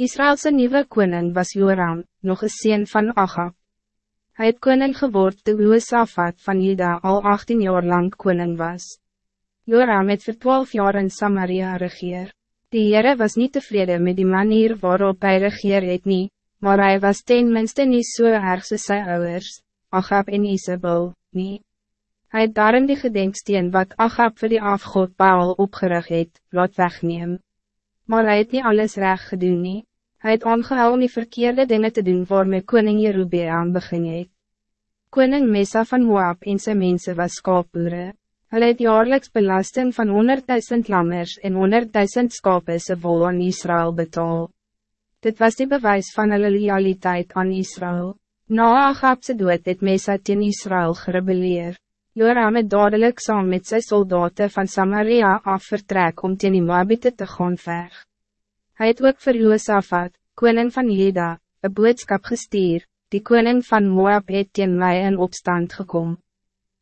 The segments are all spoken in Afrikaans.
Israëlse nieuwe koning was Joram, nog een sien van Achab. Hij het koning geword toe Joosafat van Juda al 18 jaar lang koning was. Joram het voor 12 jaar in Samaria regeer. Die Heere was niet tevreden met die manier waarop hij regeer het nie, maar hij was ten minste niet so erg soos sy ouders, Achab en Isabel, nie. Hy het daarom die gedenksteen wat Achab voor die afgod Baal opgerig het, laat wegneem. Maar hij het niet alles recht gedoen nie. Hy het aangehou om die verkeerde dingen te doen waarmee koning Jerubeam begin het. Koning Mesa van Moab en sy mense was skaapboere. Hulle het jaarlijks belasting van 100.000 lammers en 100.000 skape se wol aan Israël betaal. Dit was die bewijs van hulle loyaliteit aan Israël. Na Agabse dood het Mesa teen Israël gerebeleer. Joram het dadelijk saam met sy soldaten van Samaria af vertrek om teen die Moabite te gaan veg. Hij het ook vir Joosafat, koning van Juda, een boodskap gestuur, die koning van Moab het teen my in opstand gekom.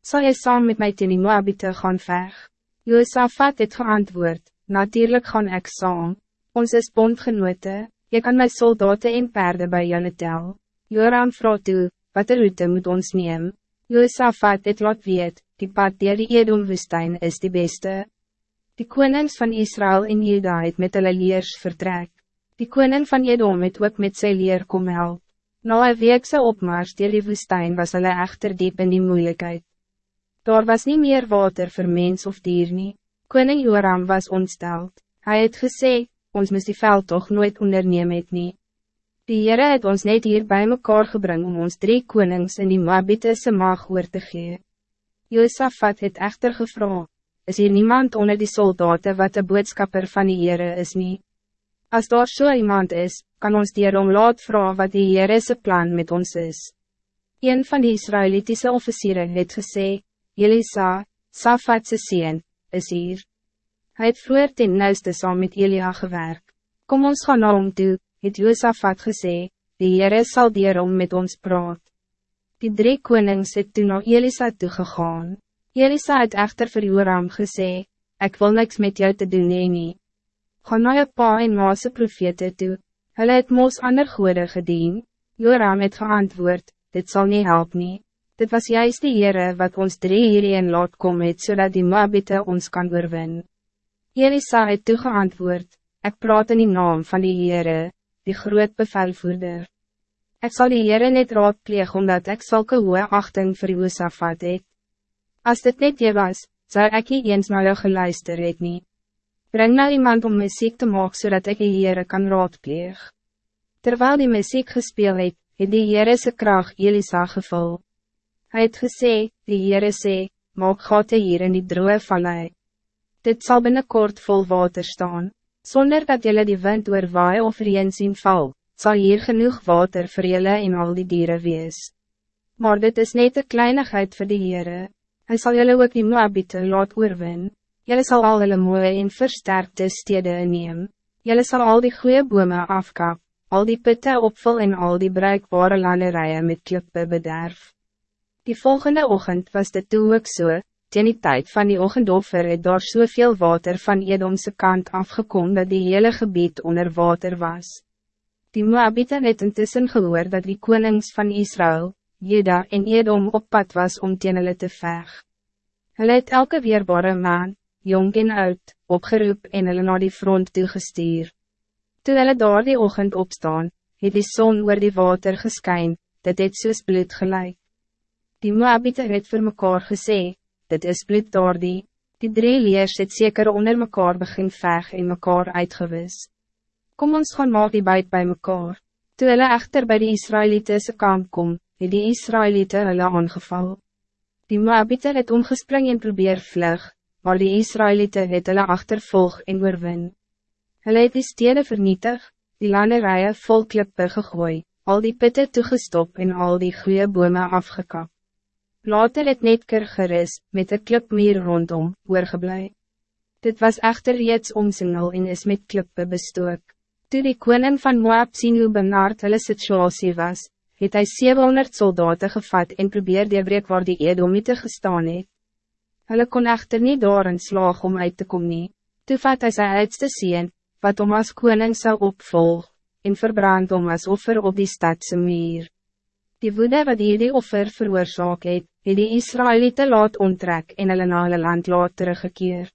Zal je saam met mij teen die Moabite gaan veg? Joosafat het geantwoord, natuurlijk gaan ik saam. Ons is bondgenote, je kan my soldaten en perde bij julle tel. Joram vroeg toe, wat de route moet ons neem? Joosafat het laat weet, die pad dier die Edomwoestijn is die beste. Die konings van Israël en Juda het met hulle leers vertrek. Die koning van Edom het ook met sy leer kom help. Na een weekse opmars dier die woestijn was hulle echter diep in die moeilijkheid. Daar was niet meer water voor mens of dier nie. Koning Joram was ontsteld. Hij het gesê, ons moest die veld toch nooit onderneem het nie. Die Heere het ons net hier bij mekaar gebring om ons drie konings in die Moabitese maag oor te gee. Josafat het echter gevra, is hier niemand onder die soldaten wat de boodskapper van die Heere is nie. As daar so iemand is, kan ons dierom laat vragen wat die Heerese plan met ons is. Een van die Israëlitische officieren het gesê, Elisa, Safatse sien, is hier. Hij het vroeger ten nuiste saam met Elia gewerk. Kom ons gaan na hom toe, het Josafat gesê, die Heere sal dierom met ons praat. Die drie konings het toen na Elisa toegegaan. Elisa het echter vir Joram gesê, ik wil niks met jou te doen nie nie. Ga na je pa en maase profete toe, hulle het moos ander goede gedien, Joram het geantwoord, dit zal niet helpen. nie. Dit was juist die Heere wat ons drie hierheen laat kom het, zodat die Moabite ons kan oorwin. Elisa het toegeantwoord, ik praat in die naam van die Heere, die groot bevelvoerder. Ik zal die Heere net raadpleeg, omdat ik zulke hoge achting vir Joosafat het. As dit net jy was, zou ik nie eens na jou geluister het nie. Breng nou iemand om muziek te maken, zodat ik die Heere kan raadpleeg. Terwijl die muziek gespeel het, het die Heere sy kracht Elisa gevul. Hij het gesê, die Heere sê, maak gate hier in die droe vallei. Dit zal binnenkort vol water staan, zonder dat jullie die wind oorwaai of reen zien val, zal hier genoeg water voor jullie en al die dieren wees. Maar dit is net een kleinigheid voor de Heere. Hij zal jullie ook die Moabite laat oorwin. Jullie zal al hulle mooie en versterkte stede neem. Jullie zal al die goede bomen afkap, al die putte opvul en al die bruikbare landerijen met klippe bederf. Die volgende ochtend was dit toe ook so, teen die tijd van die ochendoffer het daar soveel water van Edomse kant afgekom dat die hele gebied onder water was. Die Moabite het intussen gehoor dat die konings van Israël, Juda en Edom op pad was om teen hulle te veg. Hulle het elke weerbare man, jong en oud, opgeroep en hulle na die front toegestuur. Toe hulle daar die ochend opstaan, het die zon oor die water geskyn, dit het soos bloed gelijk. Die Moabite het vir mekaar gesê, dit is bloed daar die, die drie leers het zeker onder mekaar begin veg en mekaar uitgewis. Kom ons gaan maak die buit bij mekaar. Toe hulle echter by die Israëlitische kamp kom, het die Israëlieten hulle aangeval. Die Moabite het omgespring en probeer vlug, maar die Israëlieten het hulle achtervolg en oorwin. Hulle het die stede vernietig, die landerijen vol klippe gegooi, al die pitte toegestop en al die goede bome afgekap. Later het Netker geris, met een klipmeer rondom, oorgeblij. Dit was echter reeds omsingel en is met klippe bestook. Toe die koning van Moab sien hoe benaard hulle situasie was, het hy 700 soldaten gevat en probeer die breek waar die Edomite gestaan het. Hulle kon echter niet door een slag om uit te komen. Toe vat hy sy uitste sien, wat om as koning zou opvolg, en verbrand om as offer op die stadse muur. Die woede wat die offer veroorzaak het, het die Israëlieten laat onttrek en hulle na hulle land laat teruggekeer.